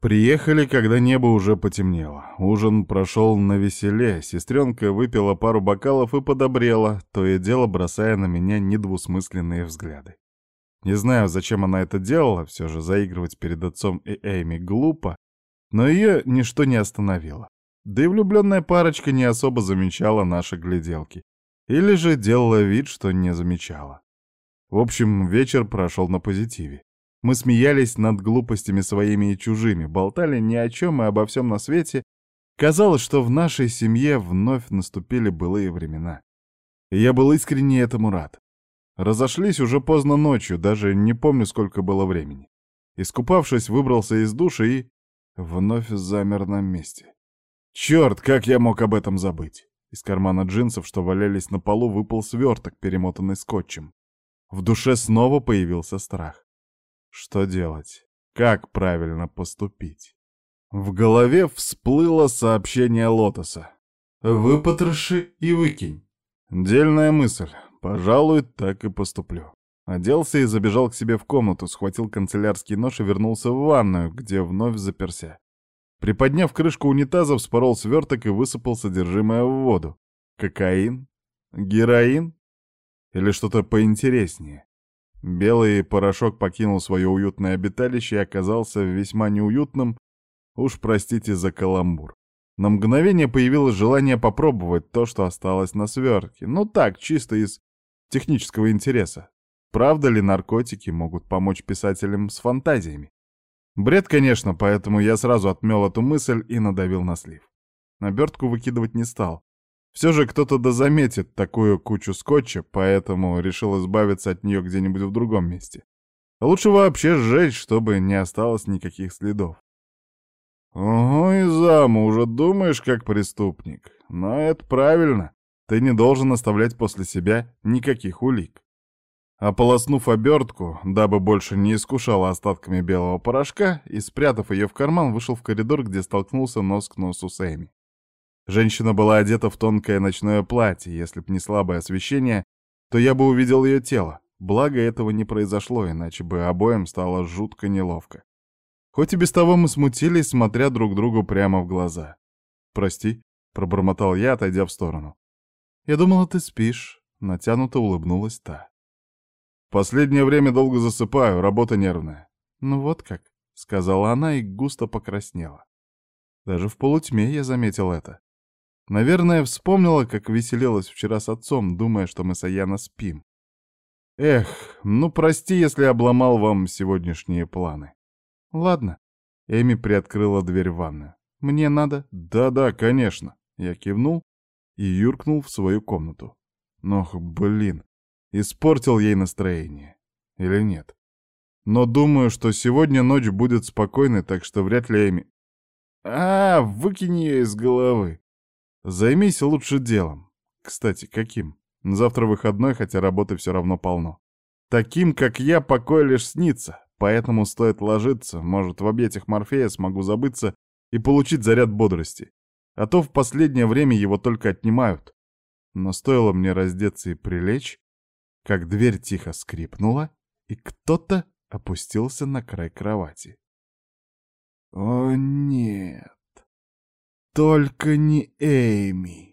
Приехали, когда небо уже потемнело. Ужин прошел на веселе, сестренка выпила пару бокалов и подобрела, то и дело бросая на меня недвусмысленные взгляды. Не знаю, зачем она это делала, все же заигрывать перед отцом и Эйми глупо, но ее ничто не остановило. Да и влюбленная парочка не особо замечала наши гляделки. Или же делала вид, что не замечала. В общем, вечер прошел на позитиве. Мы смеялись над глупостями своими и чужими, болтали ни о чем и обо всем на свете. Казалось, что в нашей семье вновь наступили былые времена. И я был искренне этому рад. Разошлись уже поздно ночью, даже не помню, сколько было времени. Искупавшись, выбрался из души и... вновь замер на месте. Черт, как я мог об этом забыть? Из кармана джинсов, что валялись на полу, выпал сверток, перемотанный скотчем. В душе снова появился страх. Что делать? Как правильно поступить? В голове всплыло сообщение Лотоса. «Выпотроши и выкинь». Дельная мысль. Пожалуй, так и поступлю. Оделся и забежал к себе в комнату, схватил канцелярский нож и вернулся в ванную, где вновь заперся. Приподняв крышку унитаза, вспорол сверток и высыпал содержимое в воду. Кокаин? Героин? Или что-то поинтереснее? Белый порошок покинул свое уютное обиталище и оказался весьма неуютным, уж простите за каламбур. На мгновение появилось желание попробовать то, что осталось на свертке. Ну так, чисто из технического интереса. Правда ли наркотики могут помочь писателям с фантазиями? Бред, конечно, поэтому я сразу отмел эту мысль и надавил на слив. Обертку выкидывать не стал. Все же кто-то дозаметит такую кучу скотча, поэтому решил избавиться от нее где-нибудь в другом месте. лучше вообще сжечь, чтобы не осталось никаких следов. Ого, и заму, уже думаешь как преступник. Но это правильно. Ты не должен оставлять после себя никаких улик. Ополоснув обертку, дабы больше не искушала остатками белого порошка, и спрятав ее в карман, вышел в коридор, где столкнулся нос к носу с Эми. Женщина была одета в тонкое ночное платье, если б не слабое освещение, то я бы увидел ее тело. Благо этого не произошло, иначе бы обоим стало жутко неловко. Хоть и без того мы смутились, смотря друг другу прямо в глаза. «Прости», — пробормотал я, отойдя в сторону. «Я думала, ты спишь», — натянуто улыбнулась та. «Последнее время долго засыпаю, работа нервная». «Ну вот как», — сказала она и густо покраснела. Даже в полутьме я заметил это. Наверное, вспомнила, как веселилась вчера с отцом, думая, что мы с Аяна спим. Эх, ну прости, если обломал вам сегодняшние планы. Ладно. Эми приоткрыла дверь в ванную. Мне надо? Да-да, конечно. Я кивнул и юркнул в свою комнату. Ох, блин, испортил ей настроение. Или нет? Но думаю, что сегодня ночь будет спокойной, так что вряд ли Эми... А, выкинь ее из головы. Займись лучше делом. Кстати, каким? Завтра выходной, хотя работы все равно полно. Таким, как я, покой лишь снится, поэтому стоит ложиться, может, в объятиях Морфея смогу забыться и получить заряд бодрости. А то в последнее время его только отнимают. Но стоило мне раздеться и прилечь, как дверь тихо скрипнула, и кто-то опустился на край кровати. О нет! Только не Эйми.